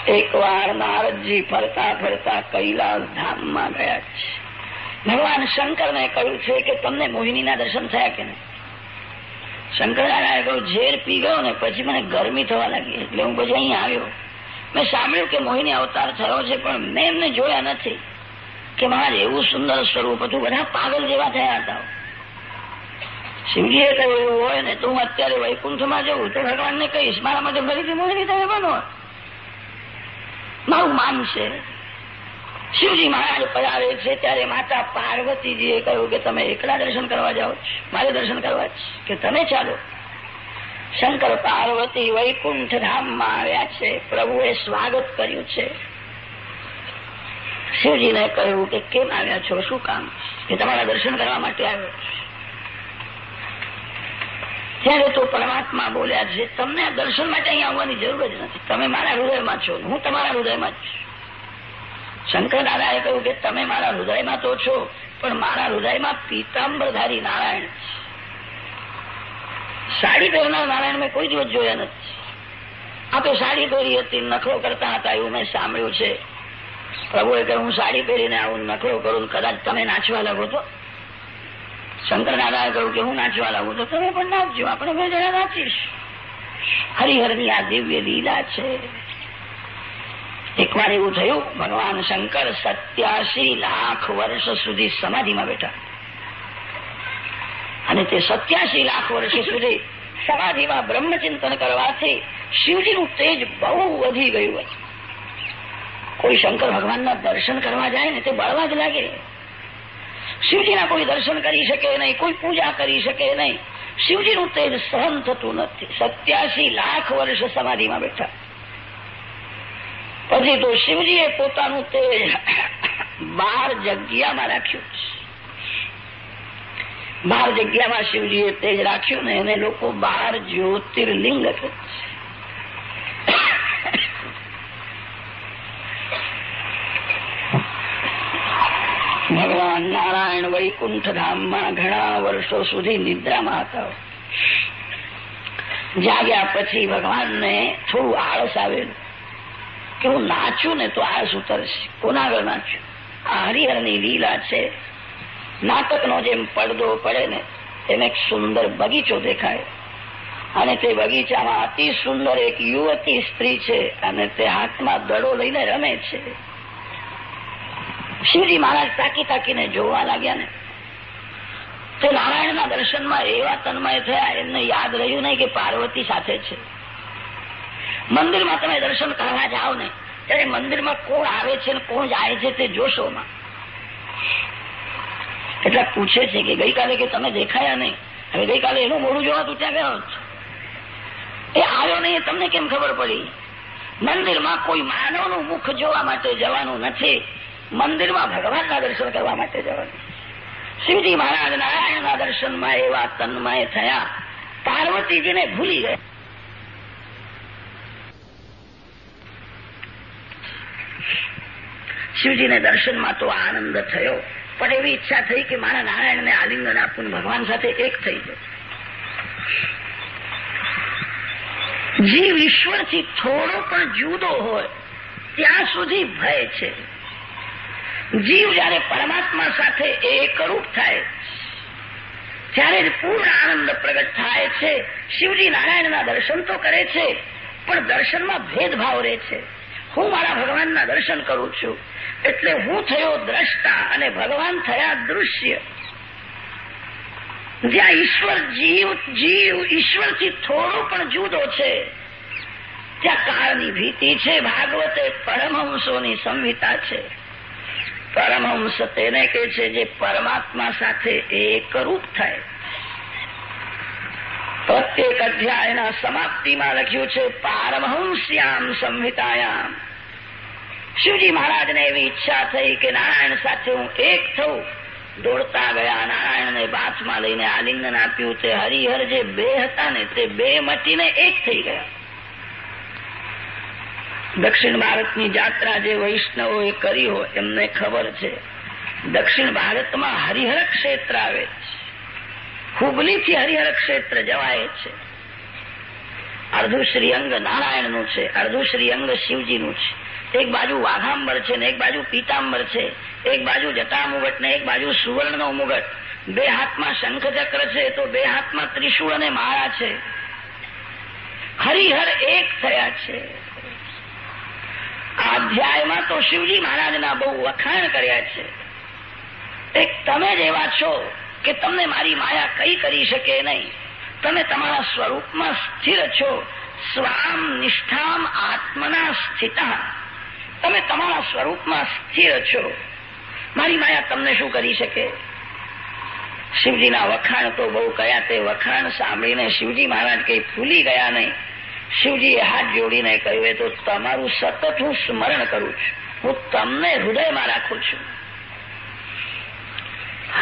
એકવાર નારદજી ફરતા ફરતા કૈલાસ ધામમાં ગયા છે. ભગવાન શંકરને કહ્યું છે કે તમને મોહિનીના દર્શન થયા કે નહીં? શંકરનારાયણ કહ્યું, ઝેર પી ગયો ને પછી મને ગરમી થવા લાગી, એટલે હું પછી અહીં આવ્યો. મેં સાંભળ્યું કે મોહિની અવતાર થયો છે, પણ મેં એમને જોયા નથી કે મારા એવું સુંદર સ્વરૂપ હતું. બધા પાગલ જેવા થયા હતા. શિવજીએ કહ્યું, એવું હોય ને તો હું અત્યારે વૈકુંઠમાં જઉં તો ભગવાનને કહીશ, મારા માટે ફરીથી મોહિની તમે બનો. મારું માન છે. શિવજી મહારાજ પધારે છે ત્યારે માતા પાર્વતીજીએ કહ્યું કે તમે એકલા દર્શન કરવા જાઓ મારે દર્શન કરવા કે તમે ચાલો. શંકર પાર્વતી વૈકુંઠ ધામમાં આવ્યા છે, પ્રભુએ સ્વાગત કર્યું છે. શિવજીને કહ્યું કે કેમ આવ્યા છો, શું કામ? કે તમારા દર્શન કરવા માટે આવ્યો ત્યારે તો પરમાત્મા બોલ્યા છે, તમને આ દર્શન માટે અહીંયા આવવાની જરૂર જ નથી. તમે મારા હૃદયમાં છો. હું તમારા હૃદયમાં જ શંકર દાદાએ કહ્યું કે, તમે મારા હૃદયમાં તો છો, પણ મારા હૃદયમાં પીતાંબરધારી નારાયણ સાડી પહેરનાર નારાયણ મેં કોઈ દિવસ જોયા નથી. આ તો સાડી પહેરી હતી, નખરો કરતા હતા એવું મેં સાંભળ્યું છે. પ્રભુએ કહ્યું, હું સાડી પહેરીને આવું, નખરો કરું, કદાચ તમે નાચવા લાગો તો. શંકર દાદાએ કહ્યું કે હું નાચવા લાગુ તો તમે પણ નાચજો, આપણે બે જણા નાચીશ. હરિહરની આ દિવ્ય લીલા છે. એકવાર એવું થયું, ભગવાન શંકર સત્યાસી લાખ વર્ષ સુધી સમાધિમાં બેઠા. અને તે સત્યાસી લાખ વર્ષ સુધી સમાધિમાં બ્રહ્મચિંતન કરવાથી શિવજીનું તેજ બહુ વધી ગયું હતું કોઈ શંકર ભગવાનના દર્શન કરવા જાય ને તે બળવા જ લાગે. શિવજીના કોઈ દર્શન કરી શકે નહીં, કોઈ પૂજા કરી શકે નહીં. શિવજીનું તેજ સહન થતું નથી. સત્યાસી લાખ વર્ષ સમાધિમાં બેઠા. પછી તો શિવજીએ પોતાનું તેજ બાર જગ્યામાં રાખ્યું બાર જગ્યામાં શિવજીએ તેજ રાખ્યું ને એને લોકો બાર જ્યોતિર્લિંગ કહે ભગવાન નારાયણ વૈકુંઠ ધામમાં ઘણા વર્ષો સુધી નિદ્રામાં હતા. જાગ્યા પછી ભગવાનને થોડું આળસ આવેલું. કે હું નાચું ને તો આળસ ઉતરશે. કોના આગળ નાચ્યું? આ હરિહરની લીલા છે. નાટકનો જેમ પડદો પડે ને તેને એક સુંદર બગીચો દેખાય. અને તે બગીચામાં અતિ સુંદર એક યુવતી સ્ત્રી છે અને તે હાથમાં દડો લઈને રમે છે. શિવજી મહારાજ તાકી તાકીને જોવા લાગ્યા ને. તે નારાયણના દર્શનમાં એવા તન્મય થયા, એમને યાદ રહ્યું નહીં કે પાર્વતી સાથે છે. મંદિરમાં તમે દર્શન કરવા જાઓ ને, ત્યારે મંદિરમાં કોણ આવે છે ને કોણ જાય છે તે જોશોમાં એટલે પૂછે છે કે ગઈકાલે કે તમે દેખાયા નહીં? હવે ગઈકાલે એનું મોડું જોવા તું ત્યાં ગયો એ આવ્યો નહીં તમને કેમ ખબર પડી? મંદિરમાં કોઈ માનવનું મુખ જોવા માટે જવાનું નથી. મંદિરમાં ભગવાનના દર્શન કરવા માટે જવાનું. શિવજી મહારાજ નારાયણના દર્શનમાં એવા તન્મય થયા. પાર્વતીજીને ભૂલી ગયા. શિવજીને દર્શનમાં તો આનંદ થયો. પણ એવી ઈચ્છા થઈ કે મારા નારાયણને આલિંગન આપું ભગવાન સાથે એક થઈ જાય જીવ ઈશ્વરથી થોડો પણ જુદો હોય, ત્યાં સુધી ભય છે. જીવ જયારે પરમાત્મા સાથે એકરૂપ થાય, ત્યારે જ પૂર્ણ આનંદ પ્રગટ થાય છે. શિવજી નારાયણના દર્શન તો કરે છે, પણ દર્શનમાં ભેદભાવ રહે છે. હું મારા ભગવાનના દર્શન કરું છું, એટલે હું થયો દ્રષ્ટા અને ભગવાન થયા દૃશ્ય. જ્યાં ઈશ્વર જીવ જીવ ઈશ્વરથી થોડો પણ જુદો છે, ત્યાં કાળની ભીતિ છે, ભાગવતે પરમહંસોની સંહિતા છે. પરમહંસ તેને કહે છે જે પરમાત્મા સાથે એકરૂપ થાય. પ્રત્યેક અધ્યાયના સમાપ્તિમાં લખ્યું છે, પારમહંસ્યામ સંહિતાયામ. શિવજી મહારાજને એવી ઈચ્છા થઈ કે નારાયણ સાથે હું એક થઉં. દોડતા ગયા, નારાયણને બાથમાં લઈને આલિંગન આપ્યું, તે હરિહર જે બે હતા ને તે બે મટીને એક થઈ ગયા. દક્ષિણ ભારતની જાત્રા જે વૈષ્ણવોએ કરી હોય, એમને ખબર છે. દક્ષિણ ભારતમાં હરિહર ક્ષેત્ર આવે છે. હુબલીથી હરિહર ક્ષેત્ર જવાય છે. અર્ધુ શ્રીઅંગ નારાયણનું છે અર્ધુ શ્રીઅંગ શિવજીનું છે. એક બાજુ વાઘાંબર છે ને એક બાજુ પીતાંબર છે, એક બાજુ જટામુગટ ને એક બાજુ સુવર્ણનો મુગટ. બે હાથમાં શંખચક્ર છે તો બે હાથમાં ત્રિશુળ અને માળા છે. હરિહર એક થયા છે. અધ્યાયમાં તો શિવજી મહારાજના બહુ વખાણ કર્યા છે. એક તમે જ એવા છો કે તમને મારી માયા કઈ કરી શકે નહીં. તમે તમારા સ્વરૂપમાં સ્થિર છો. સ્વામ નિષ્ઠામ આત્મના સ્થિત. તમે તમારા સ્વરૂપમાં સ્થિર છો. મારી માયા તમને શું કરી શકે? શિવજીના વખાણ તો બહુ કયા તે વખાણ સાંભળીને શિવજી મહારાજ કઈ ભૂલી ગયા નહીં. શિવજીએ હાથ જોડીને કહ્યું, એ તો તમારું સતત હું સ્મરણ કરું છું. હું તમને હૃદયમાં રાખું છું.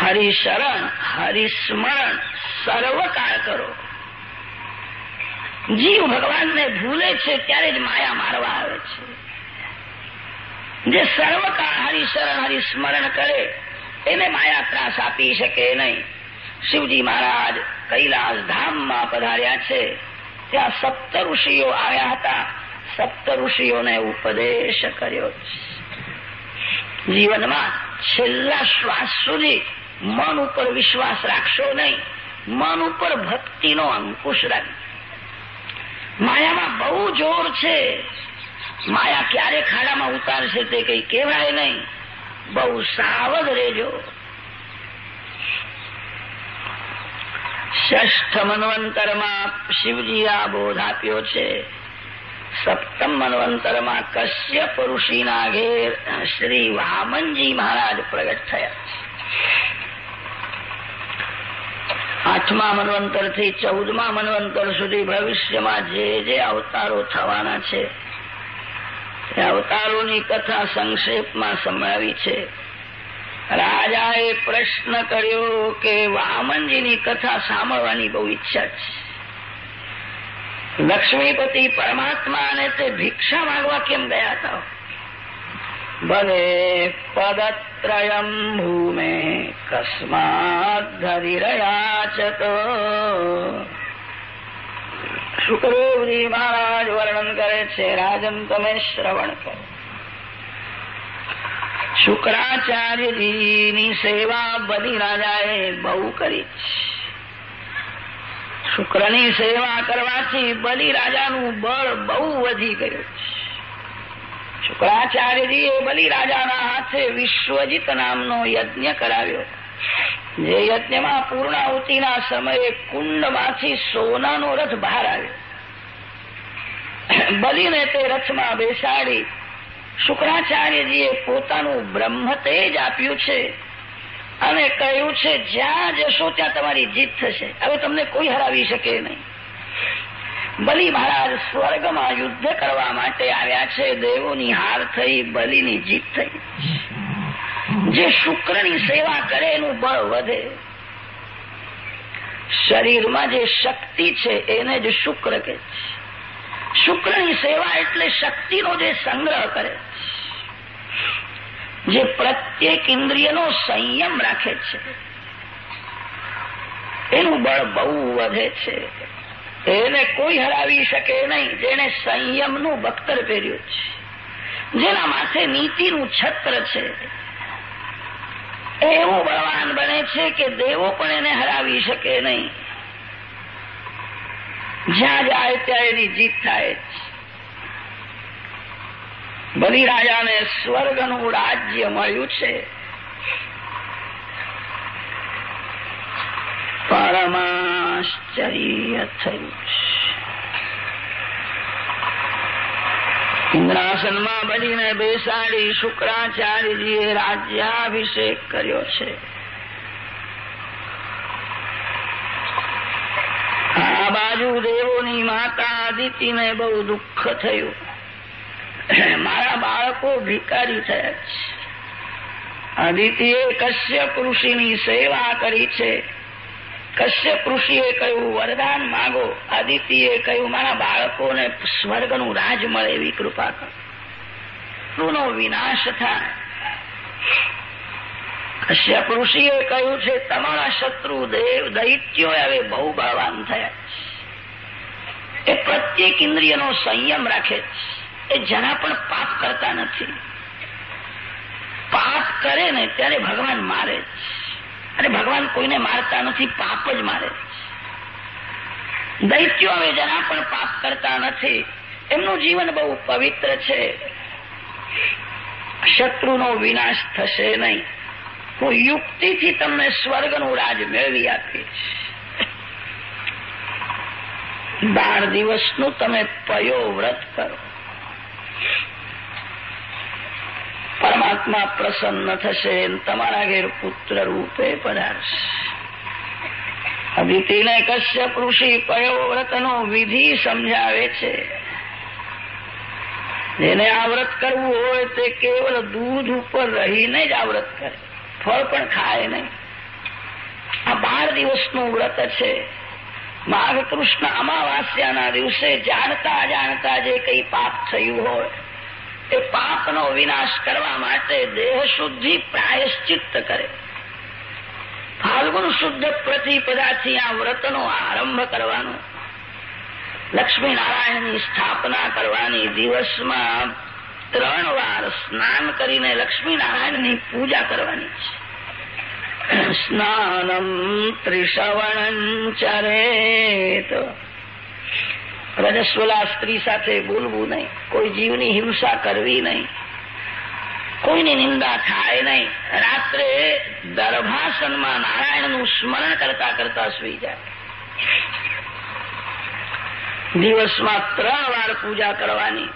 હરિશરણ, હરિસ્મરણ, સર્વકાળ કરો. જીવ ભગવાનને ભૂલે છે ત્યારે જ માયા મારવા આવે છે. જે સર્વકાળ હરિશરણ, હરિસ્મરણ કરે, એને માયા ત્રાસ આપી શકે નહીં. શિવજી મહારાજ કૈલાસ ધામમાં પધાર્યા છે. ત્યાં સપ્ત ઋષિઓ આવ્યા હતા. સપ્ત ઋષિઓને ઉપદેશ કર્યો. જીવનમાં છેલ્લા શ્વાસ સુધી મન ઉપર વિશ્વાસ રાખશો નહીં. મન ઉપર ભક્તિનો અંકુશ રાખ. માયામાં બહુ જોર છે. માયા ક્યારે ખાડામાં ઉતારશે તે કઈ કહેવાય નહીં. બહુ સાવધ રહેજો. ષષ્ઠ મનવંતરમાં શિવજી આ બોધ આપ્યો છે સપ્તમ મનવંતરમાં કશ્યપ ઋષિના ઘેર શ્રી વામનજી મહારાજ પ્રગટ થયા આઠમા મનવંતરથી ચૌદમા મનવંતર સુધી ભવિષ્યમાં જે જે અવતારો થવાના છે અવતારોની કથા સંક્ષેપમાં સંભળાવી છે રાજાએ પ્રશ્ન કર્યો કે વામનજીની કથા સાંભળવાની બહુ ઈચ્છા છે. લક્ષ્મીપતિ પરમાત્માને તે ભિક્ષા માંગવા કેમ ગયા હતા? ભલે પદત્રયમ ભૂમે કસ્માત ધરિરયાચત શુક્રદેવજી મહારાજ વર્ણન કરે છે, રાજન તમે શ્રવણ કરો. શુક્રાચાર્યજીની સેવા બધી રાજાએ બહુ કરી. શુક્રની સેવા કરવાથી બલિ રાજાનું બળ બહુ વધી ગયું. શુક્રાચાર્યજીએ બલિ રાજાના હાથે વિશ્વજીત નામનો યજ્ઞ કરાવ્યો. જે યજ્ઞમાં પૂર્ણાહુતિના સમયે કુંડમાંથી સોનાનો રથ બહાર આવ્યો. બલિને તે રથમાં બેસાડી શુક્રાચાર્યજીએ પોતાનું બ્રહ્મ તેજ આપ્યું છે અને કહ્યું છે, જ્યાં જશો ત્યાં તમારી જીત થશે. હવે તમને કોઈ હરાવી શકે નહીં. બલિ મહારાજ સ્વર્ગમાં યુદ્ધ કરવા માટે આવ્યા છે, દેવોની હાર થઈ, બલિની જીત થઈ. જે શુક્રની સેવા કરે એનું બળ વધે. શરીરમાં જે શક્તિ છે, એને જ શુક્ર કે છે. શુક્રની સેવા એટલે શક્તિનો જે સંગ્રહ કરે. જે પ્રત્યેક ઇન્દ્રિયનો સંયમ રાખે છે. એનું બળ બહુ વધે છે. એને કોઈ હરાવી શકે નહીં. જેને સંયમનું બખ્તર પહેર્યું છે. જેના માથે નીતિનું છત્ર છે. એવું બળવાન બને છે કે દેવો પણ એને હરાવી શકે નહીં. જ્યાં જાય ત્યાં એની જીત થાય બલિ રાજાને સ્વર્ગનું રાજ્ય મળ્યું છે પરમાશ્ચર્ય થયું. ઇન્દ્રાસનમાં બનીને બેસાડી શુક્રાચાર્યજીએ રાજ્યાભિષેક કર્યો છે. આ બાજુ દેવોની માતા અદિતિને બહુ દુઃખ થયું. મારા બાળકો ભિકારી થયા છે. અદિતિએ કશ્યપ ઋષિની સેવા કરી છે. કશ્યપ ઋષિએ કહ્યું, વરદાન માગો. અદિતિએ કહ્યું, મારા બાળકોને સ્વર્ગનું રાજ મળે એવી કૃપા કરો. વિનાશ થાય. કશ્યપ ઋષિએ કહ્યું છે, તમારા શત્રુ દેવ દૈત્યો હવે બહુ બળવાન થયા એ પ્રત્યેક ઇન્દ્રિયનો સંયમ રાખે છે. એ જરા પણ પાપ કરતા નથી. પાપ કરે ને ત્યારે ભગવાન મારે અને ભગવાન કોઈને મારતા નથી, પાપ જ મારે દૈત્યો હવે જરા પણ પાપ કરતા નથી. એમનું જીવન બહુ પવિત્ર છે. શત્રુનો વિનાશ થશે નહીં. હું યુક્તિથી તમને સ્વર્ગનું રાજ મેળવી આપીશ. બાર દિવસનું તમે પયો વ્રત કરો. પરમાત્મા પ્રસન્ન થશે તમારા ઘેર પુત્ર રૂપે પધારશે. અદિતિને કશ્યપ ઋષિ પયો વ્રતનો વિધિ સમજાવે છે. જેને આ વ્રત કરવું હોય તે કેવલ દૂધ ઉપર રહીને જ આ વ્રત કરે. ફળ પણ ખાય નહીં. આ બાર દિવસનું વ્રત છે. માઘ કૃષ્ણ અમાવાસ્યાના દિવસે જાણતા જાણતા જે કઈ પાપ થયું હોય એ પાપનો વિનાશ કરવા માટે દેહ શુદ્ધિ પ્રાયશ્ચિત્ત કરે. ફાલ્ગુન શુદ્ધ પ્રતિપદાથી આ વ્રતનો આરંભ કરવાનો. લક્ષ્મીનારાયણની સ્થાપના કરવાની દિવસમાં ત્રણ વાર સ્નાન કરીને લક્ષ્મીનારાયણની પૂજા કરવાની છે. સ્નાનમ ત્રિશવણં ચરેત. રજસ્વલા સ્ત્રી સાથે બોલવું નહીં. કોઈ જીવની હિંસા કરવી નહીં. કોઈની નિંદા થાય નહીં. રાત્રે દર્ભાસનમાં નારાયણનું સ્મરણ કરતા કરતા સુઈ જાય. દિવસમાં ત્રણ વાર પૂજા કરવાની.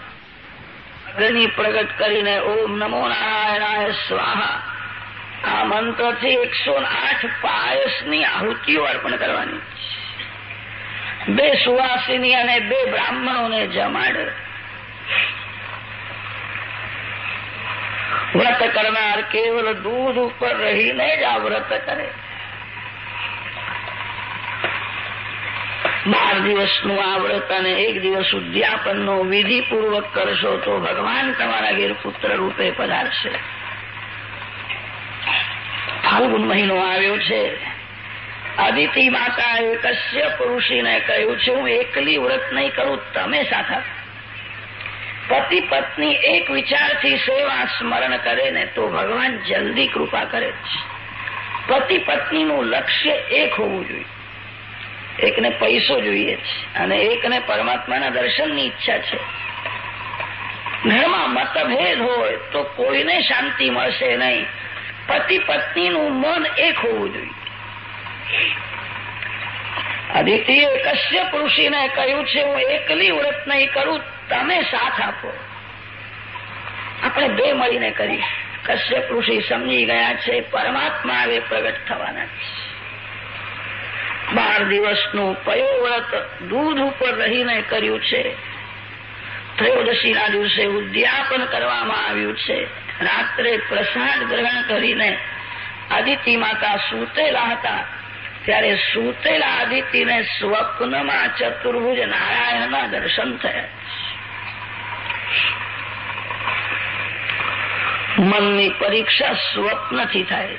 અગ્નિ પ્રગટ કરીને ઓમ નમો નારાયણાય સ્વાહા. આ મંત્રથી એકસો આઠ પાયસની આહુતિઓ અર્પણ કરવાની. બે સુવાસિની અને બે બ્રાહ્મણોને જમાડે. વ્રત કરનાર કેવલ દૂધ ઉપર રહીને જ આ વ્રત કરે. બાર દિવસનું આ વ્રત અને એક દિવસ ઉદ્યાપનનો વિધિપૂર્વક કરશો તો ભગવાન તમારા ઘેર પુત્ર રૂપે પધારશે. ફાલ્ગુન મહિનો આવ્યો છે. અદિતિ માતા એકસ્ય પુરુષીને કહ્યું, છે હું એકલી વ્રત નહીં કરું, તમે સાથે. પતિ પત્ની એક વિચારથી સેવા સ્મરણ કરે ને તો ભગવાન જલ્દી કૃપા કરે છે પતિ પત્નીનું લક્ષ્ય એક હોવું જોઈએ. એકને પૈસો જોઈએ છે અને એકને પરમાત્માના દર્શનની ઈચ્છા છે. ઘરમાં મતભેદ હોય તો કોઈને શાંતિ મળશે નહીં. પતિ પત્નીનું મન એક હોવું જોઈએ. અદિતિએ કશ્યપ ઋષિને કહ્યું છે, હું એકલી વ્રત નહીં કરું, તમે સાથ આપો. આપણે બે મળીને કરી કશ્યપ ઋષિ સમજી ગયા છે, પરમાત્મા હવે પ્રગટ થવાના બાર દિવસનું પયોવ્રત દૂધ ઉપર રહીને કર્યું છે. ત્રયોદશીના દિવસે ઉદ્યાપન કરવામાં આવ્યું છે. રાત્રે પ્રસાદ ગ્રહણ કરીને આદિત્ય માતા સૂતેલા હતા. ત્યારે સૂતેલા આદિત્યને સ્વપ્નમાં ચતુર્ભુજ નારાયણના દર્શન થયા. મનની પરીક્ષા સ્વપ્નથી થાય.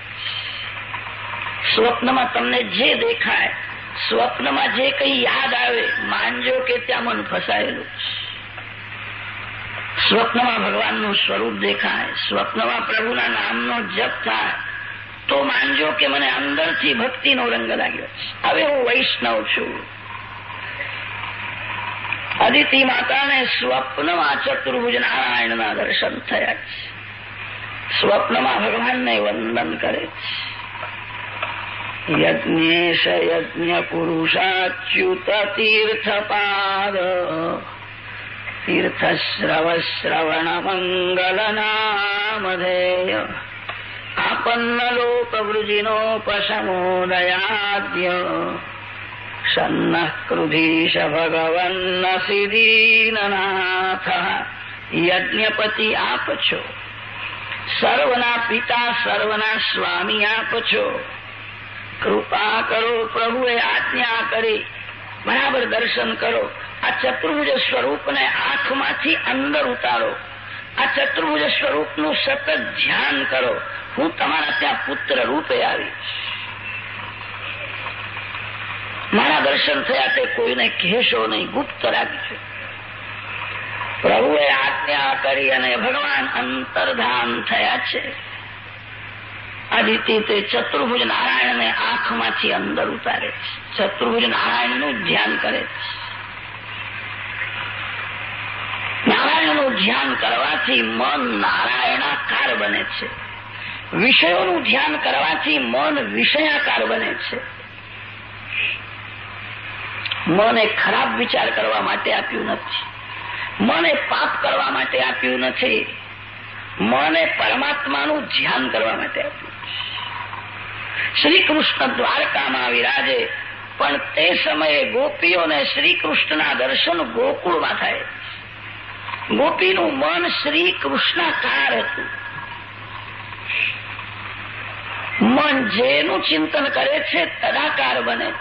સ્વપ્નમાં તમને જે દેખાય, સ્વપ્નમાં જે કઈ યાદ આવે, માનજો કે ત્યાં મન ફસાયેલું. સ્વપ્નમાં ભગવાનનું સ્વરૂપ દેખાય, સ્વપ્નમાં પ્રભુના નામનો જપ થાય. તો માનજો કે મને અંદરથી ભક્તિનો રંગ લાગ્યો હવે હું વૈષ્ણવ છું. અદિતિ માતાને સ્વપ્નમાં ચતુર્ભુજ નારાયણના દર્શન થયા સ્વપ્નમાં ભગવાનને વંદન કરે યજ્ઞેશ યજ્ઞ પુરુષાચ્યુત તીર્થપાદ તીર્થશ્રવ શ્રવણ મંગલ નામધેય લોકવૃજિનોપશમોદયાદ્ય સન્ન ક્રુધીશ ભગવન્ન સિદીનનાથ યજ્ઞપતિ આપ છો સર્વના પિતા સર્વના સ્વામી આપ છો કૃપા કરો પ્રભુએ આજ્ઞા કરી બરાબર દર્શન કરો આ ચતુર્ભુજ સ્વરૂપને આંખમાંથી અંદર ઉતારો। આ ચતુર્ભુજ સ્વરૂપનું સતત ધ્યાન કરો। હું તમારા ત્યાં પુત્ર રૂપે આવીશ. મારા દર્શન થયા તે કોઈને કહેશો નહીં, ગુપ્ત રાખજો. પ્રભુએ આજ્ઞા કરી અને ભગવાન અંતર્ધાન થયા છે. આદિત્ય તે ચતુર્ભુજ નારાયણને આંખમાંથી અંદર ઉતારે છે. ચતુર્ભુજ નારાયણનું ધ્યાન કરે છે. નારાયણનું ધ્યાન કરવાથી મન નારાયણાકાર બને છે. વિષયોનું ધ્યાન કરવાથી મન વિષયાકાર બને છે. મને ખરાબ વિચાર કરવા માટે આપ્યું નથી. મને પાપ કરવા માટે આપ્યું નથી. મને પરમાત્માનું ધ્યાન કરવા માટે આપ્યું શ્રી કૃષ્ણ દ્વારકામાં વિરાજે, પણ તે સમયે ગોપીઓને શ્રી કૃષ્ણના દર્શન ગોકુળમાં થાય. ગોપીનું મન શ્રી કૃષ્ણાકાર હતું. મન જેનું ચિંતન કરે છે તદાકાર બને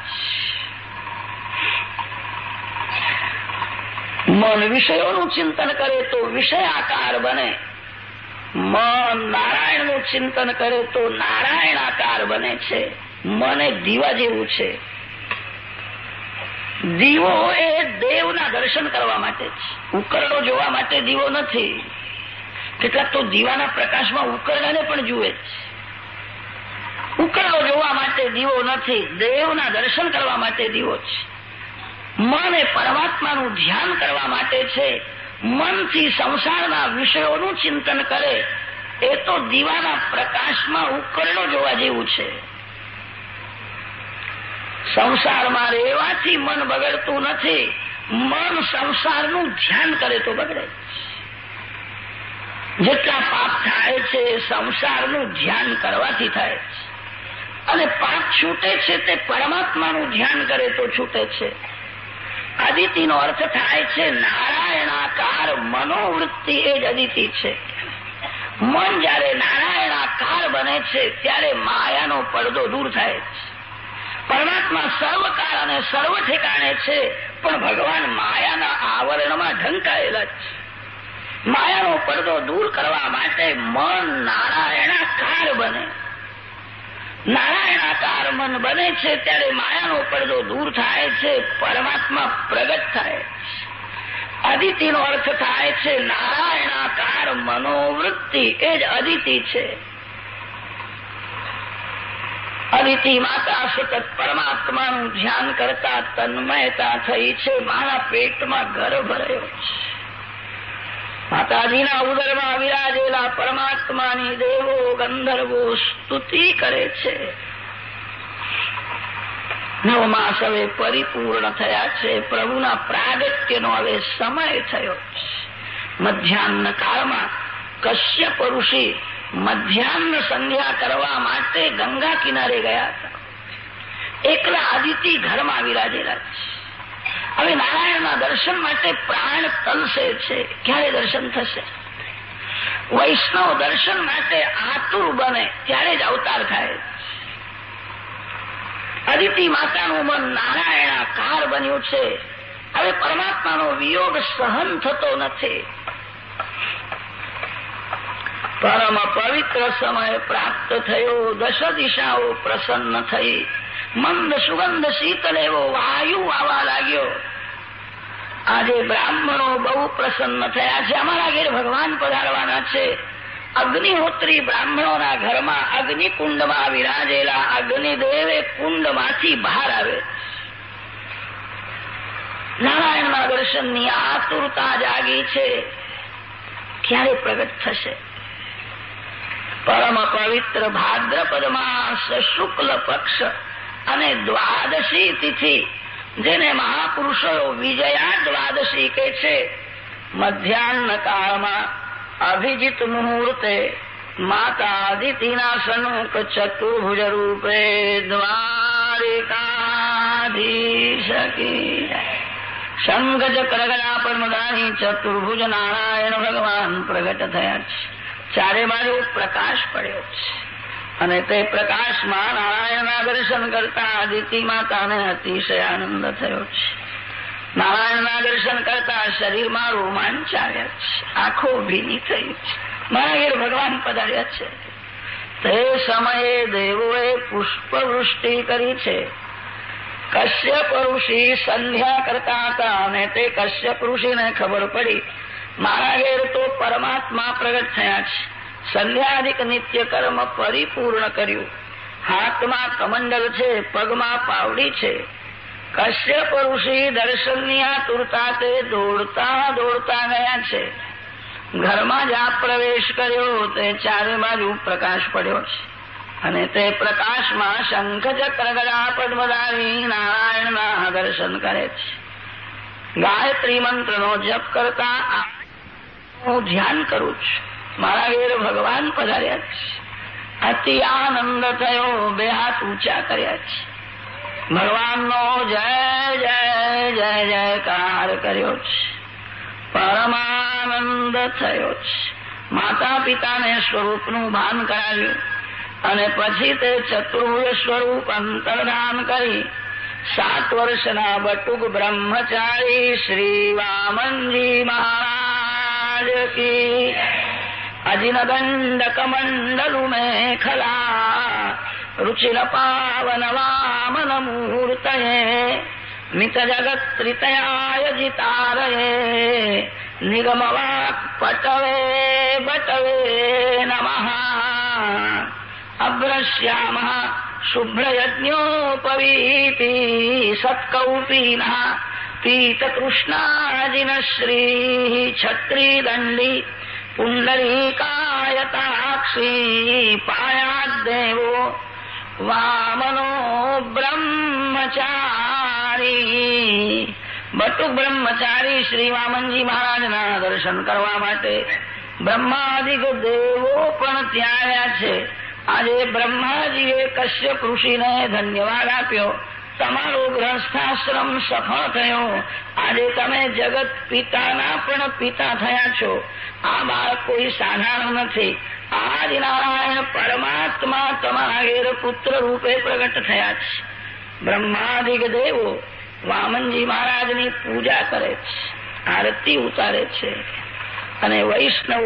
મન વિષયોનું ચિંતન કરે તો વિષયાકાર બને. મન નારાયણનું ચિંતન કરે તો નારાયણાકાર બને છે. મને દીવા જેવું છે. દીવો એ દેવના દર્શન કરવા માટે છે ઉકરડો જોવા માટે દીવો નથી. કેટલાક તો દીવાના પ્રકાશમાં ઉકરડાને પણ જુએ છે ઉકરડો જોવા માટે દીવો નથી, દેવના દર્શન કરવા માટે દીવો છે. મન એ પરમાત્માનું ધ્યાન કરવા માટે છે. મનથી સંસારના વિષયોનું ચિંતન કરે. એ તો દીવાના પ્રકાશમાં ઉકરડો જોવા જેવું છે. સંસારમાં રહેવાથી મન બગડતું નથી. મન સંસારનું ધ્યાન કરે તો બગડે જેટલા પાપ થાય છે, સંસારનું ધ્યાન કરવાથી થાય છે અને પાપ છૂટે છે તે પરમાત્માનું ધ્યાન કરે તો છૂટે છે. અદિતિનો અર્થ થાય છે, નારાયણાકાર મનોવૃત્તિ એ જ અદિતિ છે. મન જયારે નારાયણાકાર બને છે, ત્યારે માયાનો પડદો દૂર થાય છે. પરમાત્મા સર્વકાળ અને સર્વ ઠેકાણે છે, પણ ભગવાન માયાના આવરણમાં ઢંકાયેલા છે. માયાનો પડદો દૂર કરવા માટે મન નારાયણાકાર બને. નારાયણાકાર મન બને છે ત્યારે માયાનો પડદો દૂર થાય છે, પરમાત્મા પ્રગટ થાય. અદિતિનો અર્થ થાય છે નારાયણાકાર મનોવૃત્તિ. એ જ અદિતિ છે. અદિતિ માતા સતત પરમાત્માનું ધ્યાન કરતા તન્મયતા થઈ છે, મારા પેટમાં ઘર ભરાયો છે. માતાજીના ઉદરમાં વિરાજેલા પરમાત્માની દેવો ગંધર્વો સ્તુતિ કરે છે. નવમાસ હવે પરિપૂર્ણ થયા છે. પ્રભુના પ્રાગટ્યનો હવે સમય થયો મધ્યાહન કાળમાં કશ્યપ ઋષિ મધ્યાહન સંધ્યા કરવા માટે ગંગા કિનારે ગયા હતા. એકલા આદિત્ય ઘરમાં વિરાજેલા છે. હવે નારાયણના દર્શન માટે પ્રાણ તલસે છે. ક્યારે દર્શન થશે? વૈષ્ણવ દર્શન માટે આતુર બને, ત્યારે જ અવતાર થાય. અદિતિ માતાનું મન નારાયણાકાર બન્યું છે. હવે પરમાત્માનો વિયોગ સહન થતો નથી. પરમ પવિત્ર સમય પ્રાપ્ત થયો, દશ દિશાઓ પ્રસન્ન થઈ. મંદ સુગંધ શીતલ એવો વાયુ આવવા લાગ્યો. આજે બ્રાહ્મણો બહુ પ્રસન્ન થયા છે. અમારા ઘેર ભગવાન પધારવાના છે. અગ્નિહોત્રી બ્રાહ્મણોના ઘરમાં અગ્નિકુંડમાં વિરાજેલા અગ્નિદેવે કુંડમાંથી બહાર આવે. નારાયણના દર્શનની આતુરતા જાગી છે. ક્યારે પ્રગટ થશે? પરમ પવિત્ર ભાદ્રપદ માસ શુક્લ પક્ષ અને દ્વાદશી તિથિ જેને મહાપુરુષો વિજયા દ્વાદશી કે છે. મધ્યાહન કાળમાં અભિજીત મુહૂર્તે માતા અદિતિના સનુક ચતુર્ભુજ રૂપે દ્વારિકાધીશકી. સંગજ ચક્ર ગલા પરમદાની ચતુર્ભુજ નારાયણ ભગવાન પ્રગટ થયા છે. ચારે બાજુ પ્રકાશ પડ્યો છે. અને તે પ્રકાશમાં નારાયણના દર્શન કરતા અદિતિ માતાને અતિશય આનંદ થયો છે. નારાયણના દર્શન કરતા શરીરમાં રોમાંચ આવ્યા છે. આંખો ભીની થઈ છે. મહાવીર ભગવાન પધાર્યા છે. તે સમયે દેવોએ પુષ્પવૃષ્ટિ કરી છે. કશ્યપ ઋષિ સંધ્યા કરતા હતા અને તે કશ્યપ ઋષિને ખબર પડી, મારા ઘેર તો પરમાત્મા પ્રગટ થયા છે. સંધ્યાધિક નિત્ય કર્મ પરિપૂર્ણ કર્યું. હાથમાં કમંડલ છે, પગમાં પાવડી છે. કશ્યપ ઋષિ દર્શનની આતુરતા તે દોડતા દોડતા ગયા છે. ઘરમાં જ્યાં પ્રવેશ કર્યો, તે ચારે બાજુ પ્રકાશ પડ્યો છે. અને તે પ્રકાશમાં શંખ ચક્ર ગદા પદ્મધારી નારાયણના દર્શન કરે છે. ગાયત્રી મંત્રનો જપ કરતા હું ધ્યાન કરું છું. મારા ઘેર ભગવાન પધાર્યા છે. અતિ આનંદ થયો બે હાથ ઊંચા કર્યા છે. ભગવાનનો જય જય જય જયકાર કર્યો છે. પરમાનંદ થયો છે. માતા પિતાને સ્વરૂપનું ભાન કરાવ્યું અને પછી તે ચતુર્ભુજ સ્વરૂપ અંતર્ધાન કરી સાત વર્ષના બટુક બ્રહ્મચારી શ્રી વામનજી મહારાજ કી. અજિનદંડ કમંડલુ મેખલા રુચિર પાવન વામન મૂર્તયે મિત જગત ત્રિતયાય જીતારયે પુંડરીકાયતાક્ષી પાયાદેવો વામનો બ્રહ્મચારી બટુક બ્રહ્મચારી શ્રી વામનજી મહારાજના દર્શન કરવા માટે બ્રહ્માદિક દેવો પણ ત્યાં આવ્યા છે આજે બ્રહ્માજીએ કશ્યપ ઋષિને ધન્યવાદ આપ્યો તમારો ગ્રસ્થાશ્રમ સફળ થયો. આજે તમે જગત પિતાના પણ પિતા થયા છો. આ બાળક કોઈ સાધારણ નથી. આજ નારાયણ પરમાત્મા તમારા ઘેર પુત્ર રૂપે પ્રગટ થયા છે. બ્રહ્માદિક દેવો વામનજી મહારાજની પૂજા કરે છે, આરતી ઉતારે છે અને વૈષ્ણવ